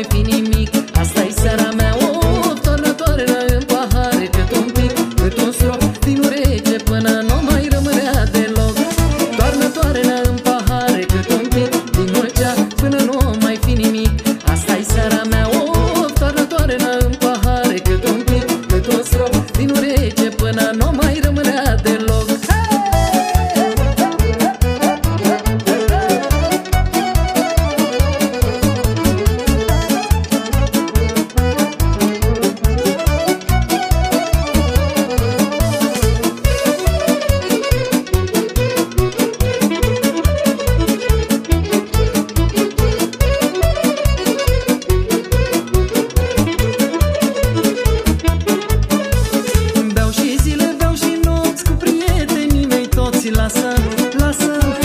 Soy fin acasă.